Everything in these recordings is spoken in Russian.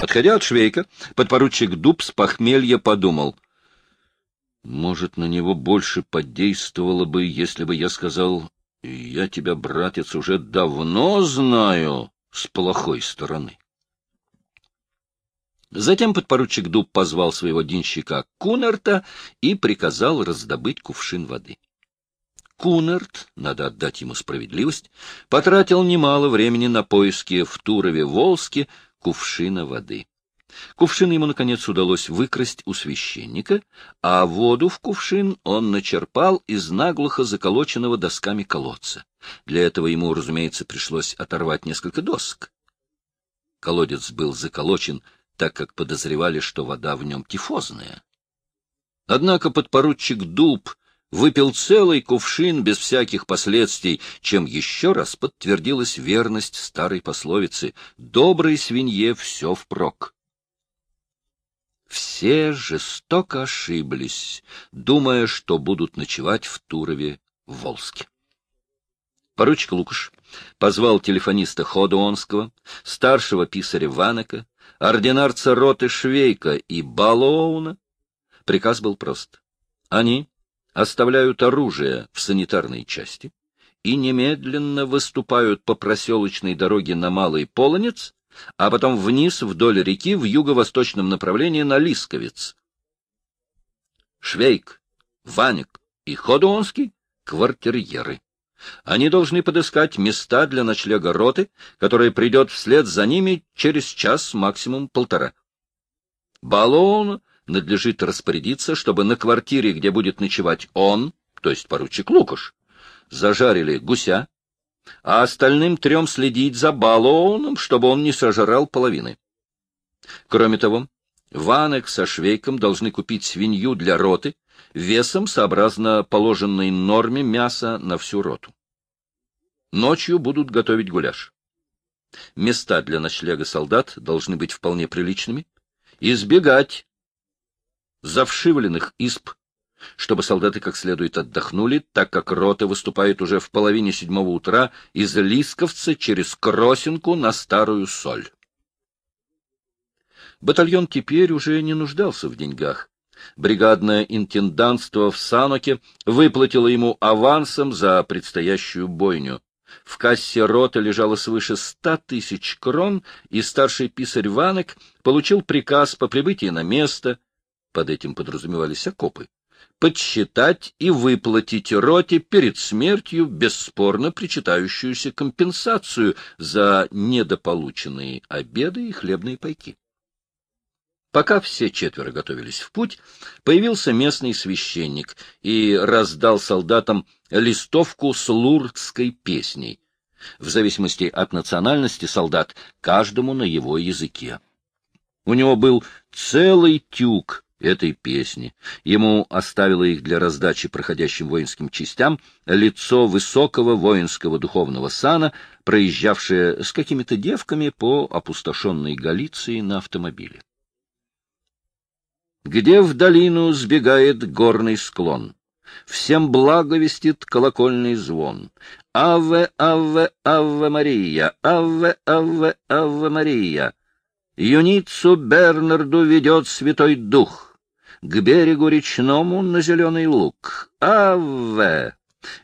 Отходя от Швейка, подпоручик Дуб с похмелья подумал. Может, на него больше подействовало бы, если бы я сказал, я тебя, братец, уже давно знаю с плохой стороны. Затем подпоручик Дуб позвал своего денщика Кунерта и приказал раздобыть кувшин воды. Кунерт, надо отдать ему справедливость, потратил немало времени на поиски в Турове-Волске кувшина воды. Кувшин ему, наконец, удалось выкрасть у священника, а воду в кувшин он начерпал из наглухо заколоченного досками колодца. Для этого ему, разумеется, пришлось оторвать несколько досок. Колодец был заколочен, так как подозревали, что вода в нем тифозная. Однако подпоручик Дуб выпил целый кувшин без всяких последствий, чем еще раз подтвердилась верность старой пословицы «доброй свинье все впрок». Все жестоко ошиблись, думая, что будут ночевать в Турове в Волске. Поручик Лукаш позвал телефониста Ходуонского, старшего писаря Ванека, ординарца роты Швейка и Балоуна. Приказ был прост. Они оставляют оружие в санитарной части и немедленно выступают по проселочной дороге на Малый Полонец, а потом вниз вдоль реки в юго-восточном направлении на Лисковец. Швейк, Ваник и Ходуонский — квартирьеры. Они должны подыскать места для ночлега роты, которая придет вслед за ними через час, максимум полтора. Баллону надлежит распорядиться, чтобы на квартире, где будет ночевать он, то есть поручик Лукаш, зажарили гуся, а остальным трем следить за Баллоуном, чтобы он не сожрал половины. Кроме того, Ванек со Швейком должны купить свинью для роты, весом сообразно положенной норме мяса на всю роту. Ночью будут готовить гуляш. Места для ночлега солдат должны быть вполне приличными. Избегать завшивленных исп, чтобы солдаты как следует отдохнули, так как рота выступает уже в половине седьмого утра из Лисковца через Кросинку на Старую Соль. Батальон теперь уже не нуждался в деньгах. Бригадное интендантство в Саноке выплатило ему авансом за предстоящую бойню. В кассе роты лежало свыше ста тысяч крон, и старший писарь Ванек получил приказ по прибытии на место, под этим подразумевались окопы, подсчитать и выплатить роте перед смертью бесспорно причитающуюся компенсацию за недополученные обеды и хлебные пайки. Пока все четверо готовились в путь, появился местный священник и раздал солдатам листовку с лурдской песней. В зависимости от национальности солдат, каждому на его языке. У него был целый тюк этой песни. Ему оставило их для раздачи проходящим воинским частям лицо высокого воинского духовного сана, проезжавшее с какими-то девками по опустошенной Галиции на автомобиле где в долину сбегает горный склон. Всем благовестит колокольный звон. Аве, аве, аве Мария, аве, аве, аве Мария. Юницу Бернарду ведет Святой Дух. К берегу речному на зеленый луг. Аве!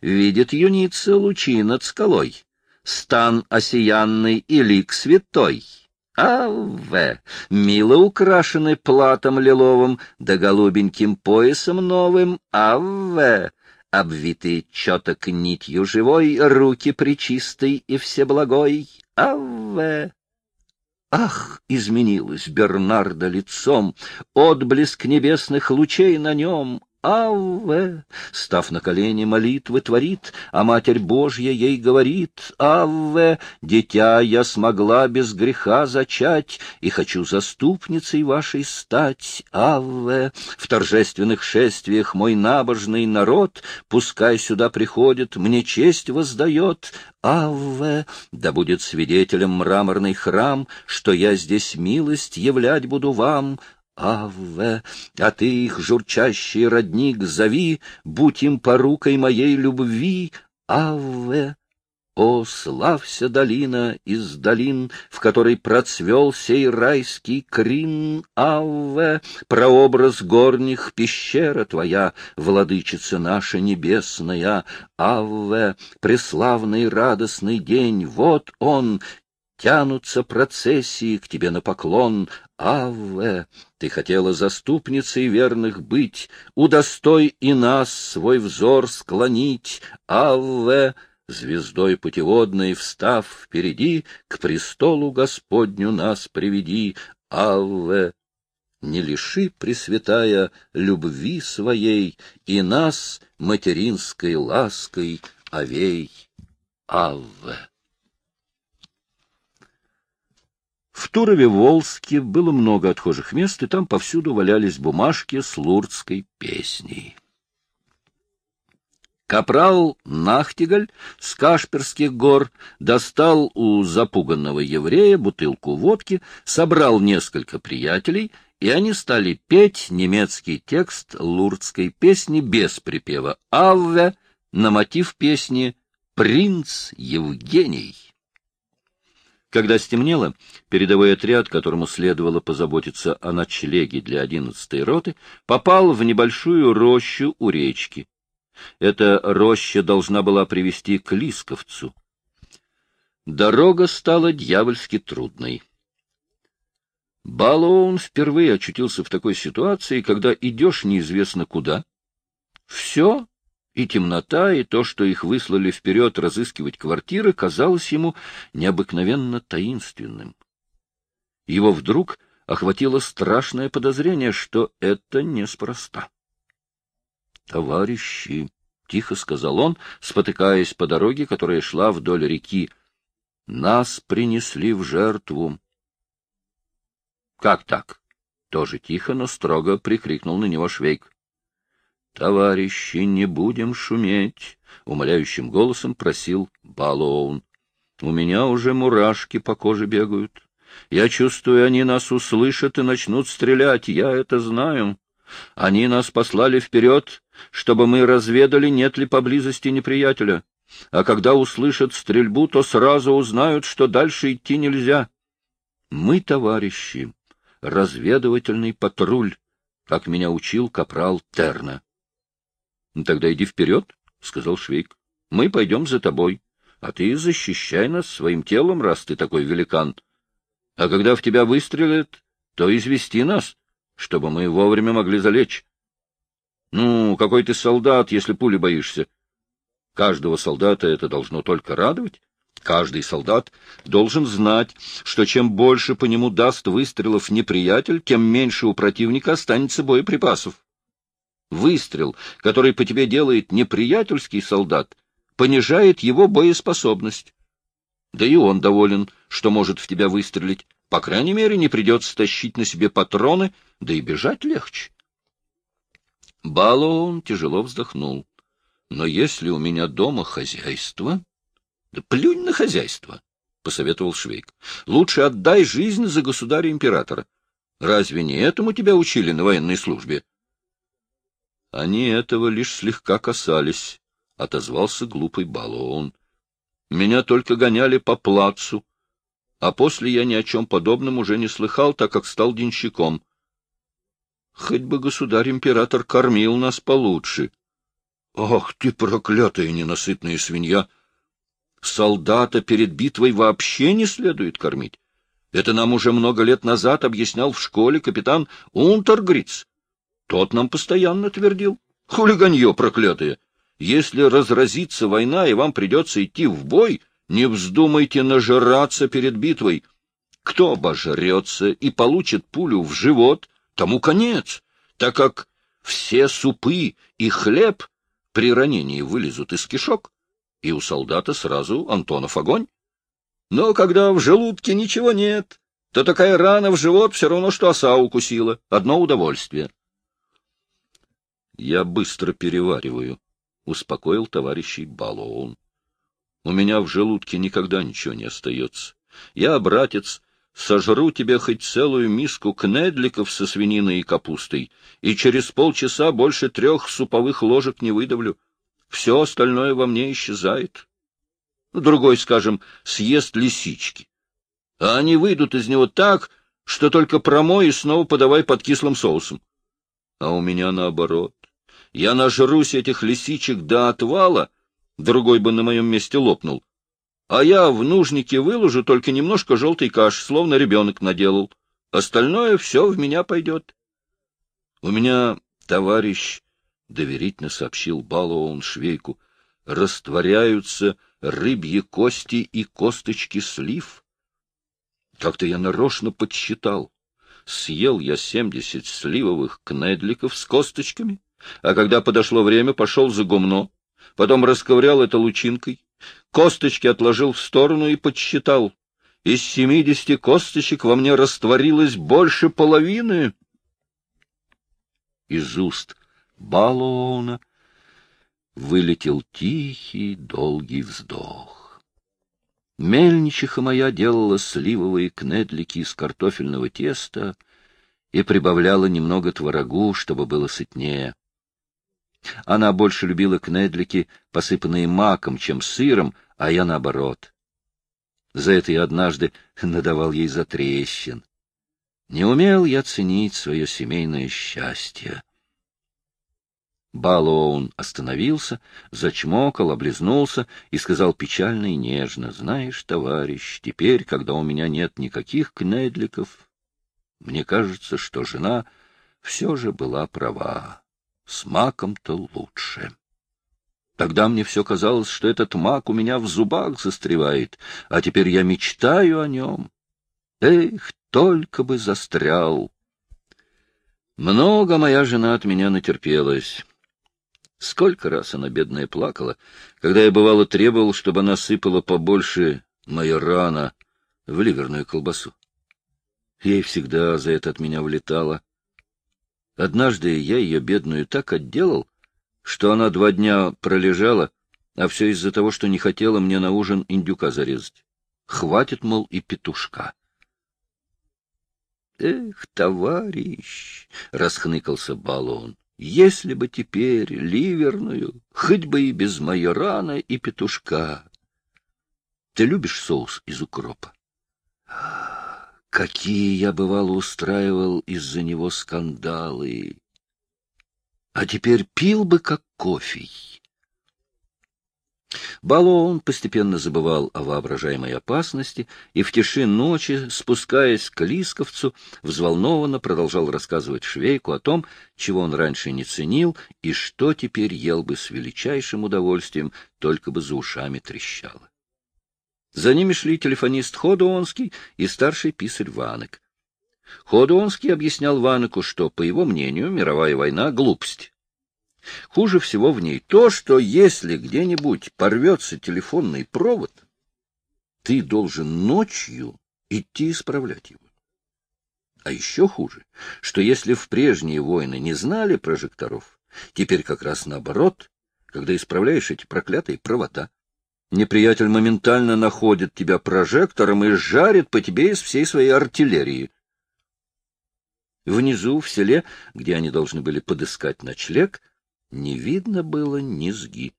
Видит юница лучи над скалой. Стан осиянный и лик святой. Аве, мило украшены платом лиловым, да голубеньким поясом новым, Аве, обвитые чёток нитью живой, руки причистой и всеблагой, Аве. Ах, изменилось Бернардо лицом, отблеск небесных лучей на нем, Авве! Став на колени, молитвы творит, а Матерь Божья ей говорит, Авве! Дитя я смогла без греха зачать, и хочу заступницей вашей стать, Авве! В торжественных шествиях мой набожный народ, пускай сюда приходит, мне честь воздает, Авве! Да будет свидетелем мраморный храм, что я здесь милость являть буду вам, Авве, а ты их, журчащий родник, зови, будь им порукой моей любви, Авве. О, славься, долина из долин, в которой процвел сей райский крин, Авве, прообраз горних пещера твоя, владычица наша небесная, Авве, преславный радостный день, вот он, тянутся процессии к тебе на поклон. Авве, ты хотела заступницей верных быть, удостой и нас свой взор склонить. Авве, звездой путеводной встав впереди, к престолу Господню нас приведи. Авве, не лиши, Пресвятая, любви своей, и нас материнской лаской овей. Авве. В Турове-Волске было много отхожих мест, и там повсюду валялись бумажки с лурдской песней. Капрал Нахтигаль с Кашперских гор достал у запуганного еврея бутылку водки, собрал несколько приятелей, и они стали петь немецкий текст лурдской песни без припева «Авве» на мотив песни «Принц Евгений». Когда стемнело, передовой отряд, которому следовало позаботиться о ночлеге для одиннадцатой роты, попал в небольшую рощу у речки. Эта роща должна была привести к Лисковцу. Дорога стала дьявольски трудной. Балоун впервые очутился в такой ситуации, когда идешь неизвестно куда. Все и темнота, и то, что их выслали вперед разыскивать квартиры, казалось ему необыкновенно таинственным. Его вдруг охватило страшное подозрение, что это неспроста. — Товарищи, — тихо сказал он, спотыкаясь по дороге, которая шла вдоль реки, — нас принесли в жертву. — Как так? — тоже тихо, но строго прикрикнул на него Швейк. Товарищи, не будем шуметь, — умоляющим голосом просил Балоун. У меня уже мурашки по коже бегают. Я чувствую, они нас услышат и начнут стрелять, я это знаю. Они нас послали вперед, чтобы мы разведали, нет ли поблизости неприятеля. А когда услышат стрельбу, то сразу узнают, что дальше идти нельзя. Мы, товарищи, разведывательный патруль, как меня учил капрал Терна. Ну, — Тогда иди вперед, — сказал Швейк. — Мы пойдем за тобой, а ты защищай нас своим телом, раз ты такой великан. А когда в тебя выстрелят, то извести нас, чтобы мы вовремя могли залечь. Ну, какой ты солдат, если пули боишься? Каждого солдата это должно только радовать. Каждый солдат должен знать, что чем больше по нему даст выстрелов неприятель, тем меньше у противника останется боеприпасов. Выстрел, который по тебе делает неприятельский солдат, понижает его боеспособность. Да и он доволен, что может в тебя выстрелить. По крайней мере, не придется тащить на себе патроны, да и бежать легче. Балоун тяжело вздохнул. Но если у меня дома хозяйство... Да плюнь на хозяйство, — посоветовал Швейк. Лучше отдай жизнь за государя-императора. Разве не этому тебя учили на военной службе? — они этого лишь слегка касались, — отозвался глупый баллон. Меня только гоняли по плацу, а после я ни о чем подобном уже не слыхал, так как стал денщиком. Хоть бы государь-император кормил нас получше. Ах ты, проклятая ненасытная свинья! Солдата перед битвой вообще не следует кормить. Это нам уже много лет назад объяснял в школе капитан Унтергриц. Тот нам постоянно твердил. Хулиганье проклятое! Если разразится война, и вам придется идти в бой, не вздумайте нажираться перед битвой. Кто обожрется и получит пулю в живот, тому конец, так как все супы и хлеб при ранении вылезут из кишок, и у солдата сразу Антонов огонь. Но когда в желудке ничего нет, то такая рана в живот все равно, что оса укусила. Одно удовольствие. — Я быстро перевариваю, — успокоил товарищей Балоун. — У меня в желудке никогда ничего не остается. Я, братец, сожру тебе хоть целую миску кнедликов со свининой и капустой, и через полчаса больше трех суповых ложек не выдавлю. Все остальное во мне исчезает. другой, скажем, съест лисички. А они выйдут из него так, что только промой и снова подавай под кислым соусом. А у меня наоборот. Я нажрусь этих лисичек до отвала, другой бы на моем месте лопнул. А я в нужнике выложу только немножко желтой каши, словно ребенок наделал. Остальное все в меня пойдет. У меня товарищ, — доверительно сообщил Балоун швейку, — растворяются рыбьи кости и косточки слив. Как-то я нарочно подсчитал. Съел я семьдесят сливовых кнедликов с косточками, а когда подошло время, пошел за гумно, потом расковырял это лучинкой, косточки отложил в сторону и подсчитал. Из семидесяти косточек во мне растворилось больше половины. Из уст Балоуна вылетел тихий, долгий вздох. Мельничиха моя делала сливовые кнедлики из картофельного теста и прибавляла немного творогу, чтобы было сытнее. Она больше любила кнедлики, посыпанные маком, чем сыром, а я наоборот. За это я однажды надавал ей затрещин. Не умел я ценить свое семейное счастье. Балоун остановился, зачмокал, облизнулся и сказал печально и нежно, «Знаешь, товарищ, теперь, когда у меня нет никаких кнедликов, мне кажется, что жена все же была права. С маком-то лучше». Тогда мне все казалось, что этот мак у меня в зубах застревает, а теперь я мечтаю о нем. Эх, только бы застрял! Много моя жена от меня натерпелась. Сколько раз она, бедная, плакала, когда я, бывало, требовал, чтобы она сыпала побольше моя рана в ливерную колбасу. Ей всегда за это от меня влетало. Однажды я ее бедную так отделал, что она два дня пролежала, а все из-за того, что не хотела мне на ужин индюка зарезать. Хватит, мол, и петушка. — Эх, товарищ! — расхныкался Балон. — Если бы теперь ливерную, хоть бы и без майорана и петушка. Ты любишь соус из укропа? Какие я, бывало, устраивал из-за него скандалы! а теперь пил бы как кофе. Балоун постепенно забывал о воображаемой опасности и в тиши ночи, спускаясь к Лисковцу, взволнованно продолжал рассказывать Швейку о том, чего он раньше не ценил и что теперь ел бы с величайшим удовольствием, только бы за ушами трещало. За ними шли телефонист Ходуонский и старший писарь Ванек. Ходуонский объяснял Ванеку, что, по его мнению, мировая война — глупость. Хуже всего в ней то, что если где-нибудь порвется телефонный провод, ты должен ночью идти исправлять его. А еще хуже, что если в прежние войны не знали прожекторов, теперь как раз наоборот, когда исправляешь эти проклятые провода, неприятель моментально находит тебя прожектором и жарит по тебе из всей своей артиллерии. Внизу, в селе, где они должны были подыскать ночлег, не видно было низги.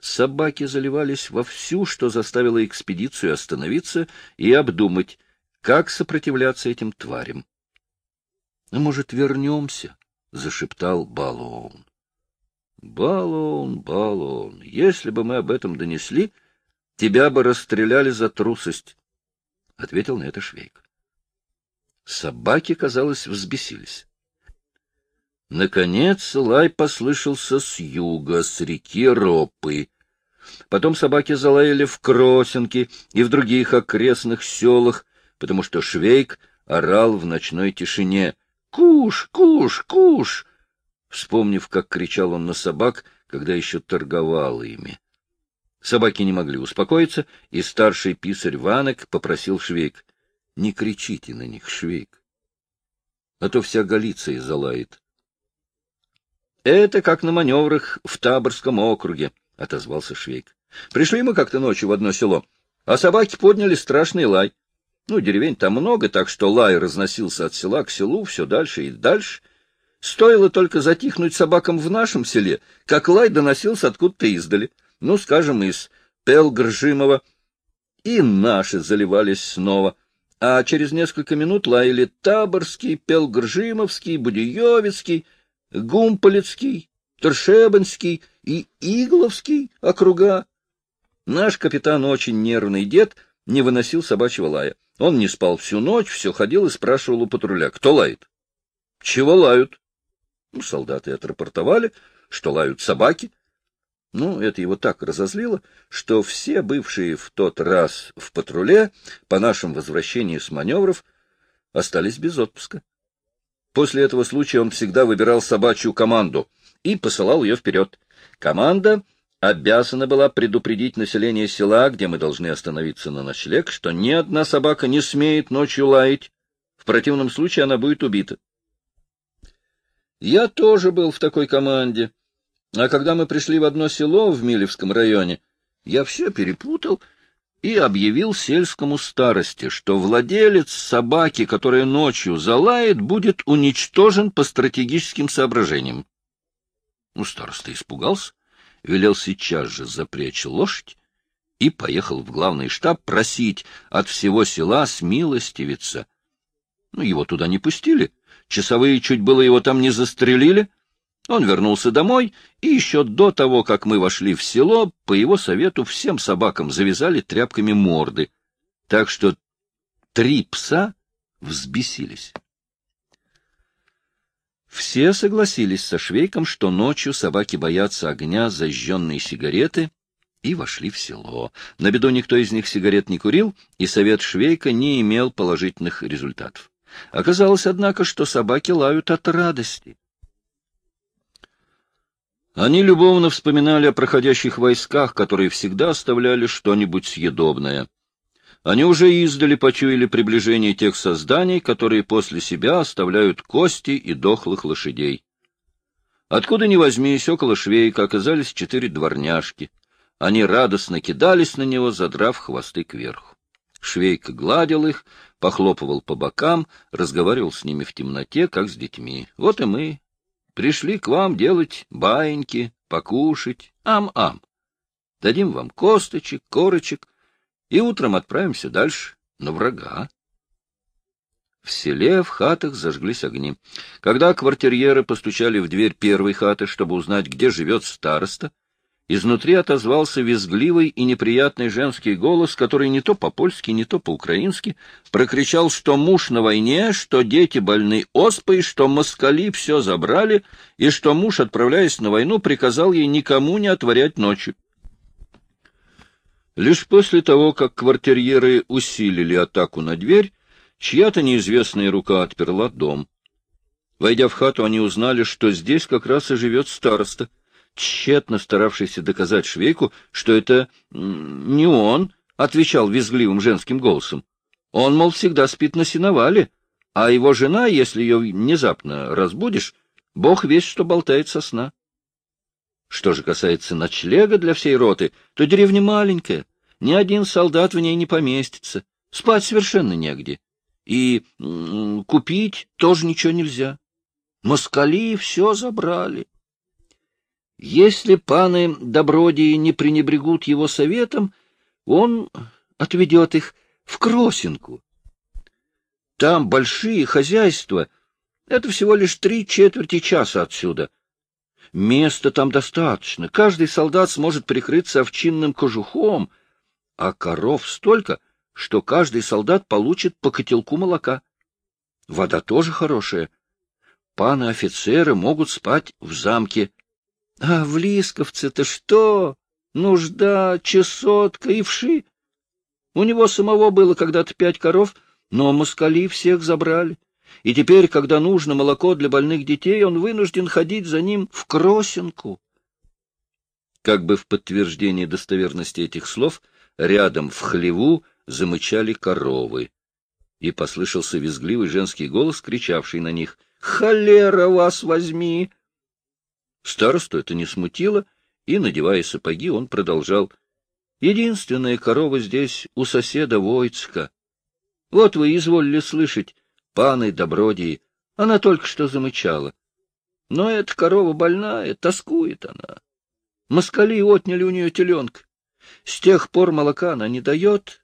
Собаки заливались во всю, что заставило экспедицию остановиться и обдумать, как сопротивляться этим тварям. — А может, вернемся? — зашептал Балоун. — Балоун, Балоун, если бы мы об этом донесли, тебя бы расстреляли за трусость, — ответил на это Швейк. Собаки, казалось, взбесились. Наконец лай послышался с юга, с реки Ропы. Потом собаки залаяли в Кросинке и в других окрестных селах, потому что Швейк орал в ночной тишине «Куш! Куш! Куш!» Вспомнив, как кричал он на собак, когда еще торговал ими. Собаки не могли успокоиться, и старший писарь Ванек попросил Швейк не кричите на них, Швейк, а то вся Галиция залает. — Это как на маневрах в Таборском округе, — отозвался Швейк. — Пришли мы как-то ночью в одно село, а собаки подняли страшный лай. Ну, деревень там много, так что лай разносился от села к селу все дальше и дальше. Стоило только затихнуть собакам в нашем селе, как лай доносился откуда-то издали, ну, скажем, из Пелгржимова, и наши заливались снова, а через несколько минут лаяли Таборский, Пелгржимовский, Будиевицкий, Гумполецкий, Тершебанский и Игловский округа. Наш капитан, очень нервный дед, не выносил собачьего лая. Он не спал всю ночь, все ходил и спрашивал у патруля, кто лает. — Чего лают? Солдаты отрапортовали, что лают собаки. Ну, это его так разозлило, что все бывшие в тот раз в патруле по нашему возвращении с маневров остались без отпуска. После этого случая он всегда выбирал собачью команду и посылал ее вперед. Команда обязана была предупредить население села, где мы должны остановиться на ночлег, что ни одна собака не смеет ночью лаять. В противном случае она будет убита. Я тоже был в такой команде. А когда мы пришли в одно село в Милевском районе, я все перепутал и объявил сельскому старости, что владелец собаки, которая ночью залает, будет уничтожен по стратегическим соображениям. Ну, староста испугался, велел сейчас же запрячь лошадь и поехал в главный штаб просить от всего села смилостивиться. Ну, его туда не пустили, часовые чуть было его там не застрелили, он вернулся домой, и еще до того, как мы вошли в село, по его совету всем собакам завязали тряпками морды, так что три пса взбесились. Все согласились со Швейком, что ночью собаки боятся огня зажженной сигареты, и вошли в село. На беду никто из них сигарет не курил, и совет Швейка не имел положительных результатов. Оказалось, однако, что собаки лают от радости. Они любовно вспоминали о проходящих войсках, которые всегда оставляли что-нибудь съедобное. Они уже издали почуяли приближение тех созданий, которые после себя оставляют кости и дохлых лошадей. Откуда ни возьмись, около швейка оказались четыре дворняжки. Они радостно кидались на него, задрав хвосты кверху. Швейка гладил их, похлопывал по бокам, разговаривал с ними в темноте, как с детьми. Вот и мы, Пришли к вам делать баиньки, покушать. Ам-ам. Дадим вам косточек, корочек, и утром отправимся дальше, на врага. В селе, в хатах зажглись огни. Когда квартирьеры постучали в дверь первой хаты, чтобы узнать, где живет староста, Изнутри отозвался визгливый и неприятный женский голос, который не то по-польски, не то по-украински прокричал, что муж на войне, что дети больны оспой, что москали все забрали, и что муж, отправляясь на войну, приказал ей никому не отворять ночью. Лишь после того, как квартирьеры усилили атаку на дверь, чья-то неизвестная рука отперла дом. Войдя в хату, они узнали, что здесь как раз и живет староста — тщетно старавшийся доказать Швейку, что это не он, отвечал визгливым женским голосом. Он, мол, всегда спит на сеновале, а его жена, если ее внезапно разбудишь, бог весь что болтает со сна. Что же касается ночлега для всей роты, то деревня маленькая, ни один солдат в ней не поместится, спать совершенно негде. И купить тоже ничего нельзя. Москали все забрали. Если паны добродии не пренебрегут его советом, он отведет их в Кросинку. Там большие хозяйства, это всего лишь три четверти часа отсюда. Места там достаточно, каждый солдат сможет прикрыться овчинным кожухом, а коров столько, что каждый солдат получит по котелку молока. Вода тоже хорошая. Паны-офицеры могут спать в замке, а в Лисковце-то что? Нужда, чесотка и вши. У него самого было когда-то пять коров, но москали всех забрали. И теперь, когда нужно молоко для больных детей, он вынужден ходить за ним в кросинку. Как бы в подтверждение достоверности этих слов, рядом в хлеву замычали коровы. И послышался визгливый женский голос, кричавший на них. — Холера вас возьми! Старосту это не смутило, и, надевая сапоги, он продолжал. Единственная корова здесь у соседа Войцка. Вот вы изволили слышать, паны Добродии, она только что замычала. Но эта корова больная, тоскует она. Москали отняли у нее теленка. С тех пор молока она не дает,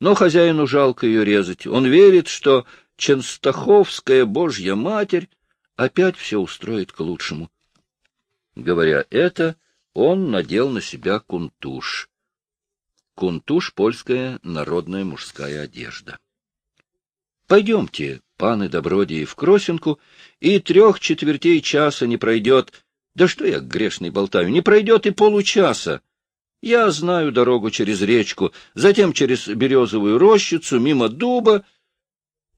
но хозяину жалко ее резать. Он верит, что Ченстаховская Божья Матерь опять все устроит к лучшему. Говоря это, он надел на себя кунтуш. Кунтуш — польская народная мужская одежда. Пойдемте, паны добродии, в Кросинку, и трех четвертей часа не пройдет. Да что я грешный болтаю, не пройдет и получаса. Я знаю дорогу через речку, затем через березовую рощицу, мимо дуба.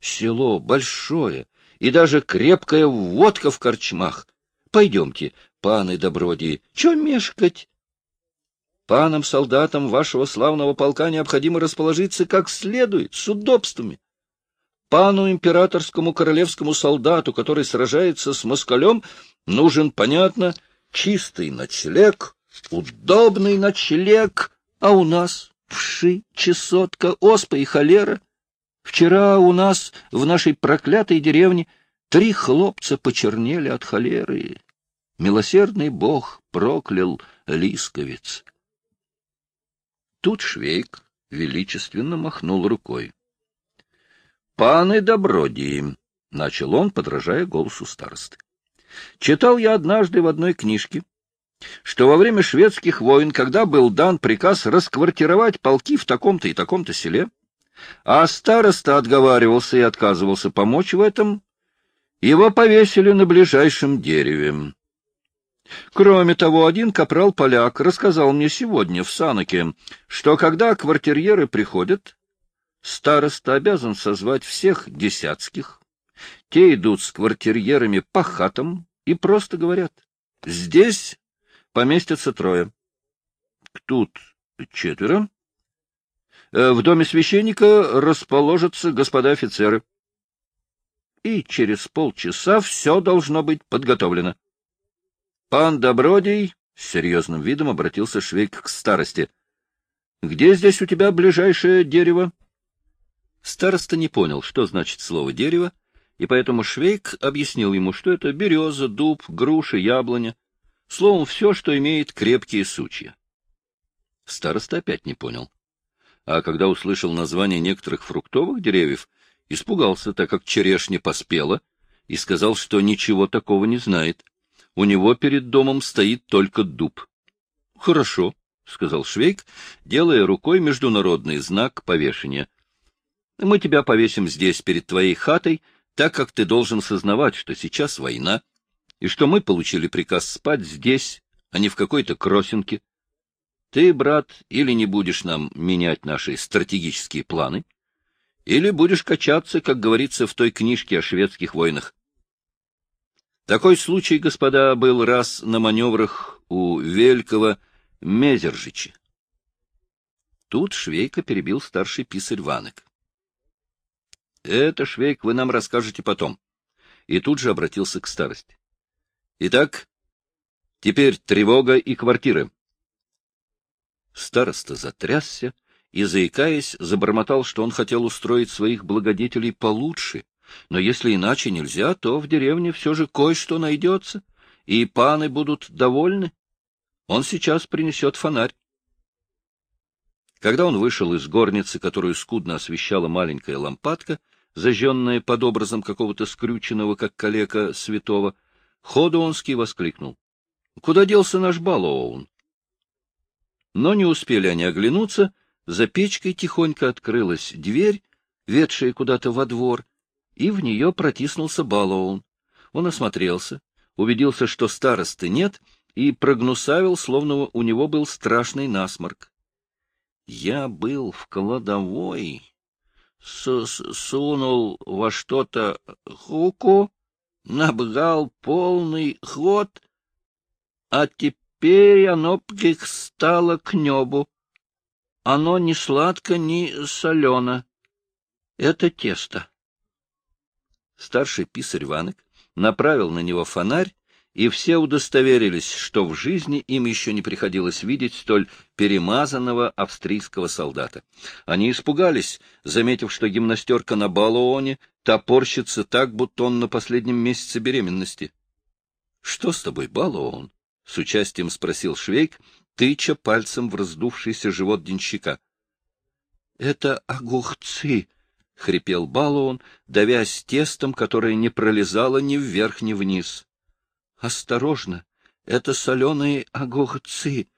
Село большое, и даже крепкая водка в корчмах. Пойдемте, паны добродии, чё мешкать? Панам-солдатам вашего славного полка необходимо расположиться как следует, с удобствами. Пану императорскому королевскому солдату, который сражается с москалем, нужен, понятно, чистый ночлег, удобный ночлег, а у нас вши, чесотка, оспа и холера. Вчера у нас в нашей проклятой деревне три хлопца почернели от холеры. Милосердный бог проклял Лисковец. Тут Швейк величественно махнул рукой. — Паны добродии, — начал он, подражая голосу старосты. — Читал я однажды в одной книжке, что во время шведских войн, когда был дан приказ расквартировать полки в таком-то и таком-то селе, а староста отговаривался и отказывался помочь в этом, его повесили на ближайшем дереве. Кроме того, один капрал-поляк рассказал мне сегодня в Санаке, что когда квартирьеры приходят, староста обязан созвать всех десятских. Те идут с квартирьерами по хатам и просто говорят, здесь поместятся трое. Тут четверо. Э, в доме священника расположатся господа офицеры. И через полчаса все должно быть подготовлено. — Пан Добродий, — с серьезным видом обратился Швейк к старости, — где здесь у тебя ближайшее дерево? Староста не понял, что значит слово «дерево», и поэтому Швейк объяснил ему, что это береза, дуб, груша, яблоня, словом, все, что имеет крепкие сучья. Староста опять не понял. А когда услышал название некоторых фруктовых деревьев, испугался, так как черешня поспела, и сказал, что ничего такого не знает. У него перед домом стоит только дуб. — Хорошо, — сказал Швейк, делая рукой международный знак повешения. — Мы тебя повесим здесь, перед твоей хатой, так как ты должен сознавать, что сейчас война, и что мы получили приказ спать здесь, а не в какой-то кросинке. Ты, брат, или не будешь нам менять наши стратегические планы, или будешь качаться, как говорится в той книжке о шведских войнах. Такой случай, господа, был раз на маневрах у Велькова Мезержича. Тут Швейка перебил старший писарь Ванек. — Это, Швейк, вы нам расскажете потом. И тут же обратился к старости. — Итак, теперь тревога и квартиры. Староста затрясся и, заикаясь, забормотал, что он хотел устроить своих благодетелей получше, но если иначе нельзя, то в деревне все же кое-что найдется, и паны будут довольны. Он сейчас принесет фонарь. Когда он вышел из горницы, которую скудно освещала маленькая лампадка, зажженная под образом какого-то скрюченного, как калека, святого, Ходуонский воскликнул. — Куда делся наш Балоун? Но не успели они оглянуться, за печкой тихонько открылась дверь, ведшая куда-то во двор, и в нее протиснулся Балоун. Он осмотрелся, убедился, что старосты нет, и прогнусавил, словно у него был страшный насморк. Я был в кладовой, сунул во что-то хуку, набрал полный ход, а теперь оно стало к небу. Оно ни сладко, ни солено. Это тесто. Старший писарь Ванек направил на него фонарь, и все удостоверились, что в жизни им еще не приходилось видеть столь перемазанного австрийского солдата. Они испугались, заметив, что гимнастерка на Балооне топорщится так, будто он на последнем месяце беременности. — Что с тобой, Балоон? — с участием спросил Швейк, тыча пальцем в раздувшийся живот денщика. — Это огурцы! — хрипел Балуон, давясь тестом, которое не пролезало ни вверх, ни вниз. — Осторожно! Это соленые огурцы!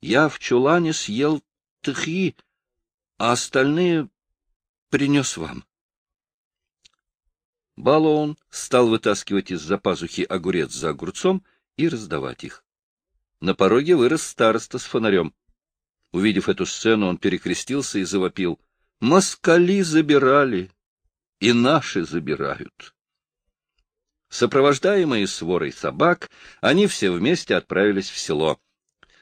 Я в чулане съел три, а остальные принес вам. Балуон стал вытаскивать из-за пазухи огурец за огурцом и раздавать их. На пороге вырос староста с фонарем. Увидев эту сцену, он перекрестился и завопил. — Москали забирали, и наши забирают. Сопровождаемые сворой собак, они все вместе отправились в село.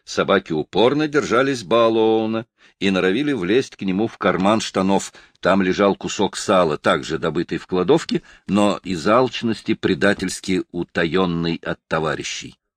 Собаки упорно держались Балоуна и норовили влезть к нему в карман штанов. Там лежал кусок сала, также добытый в кладовке, но из алчности предательски утаенный от товарищей.